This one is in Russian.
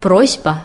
Просьба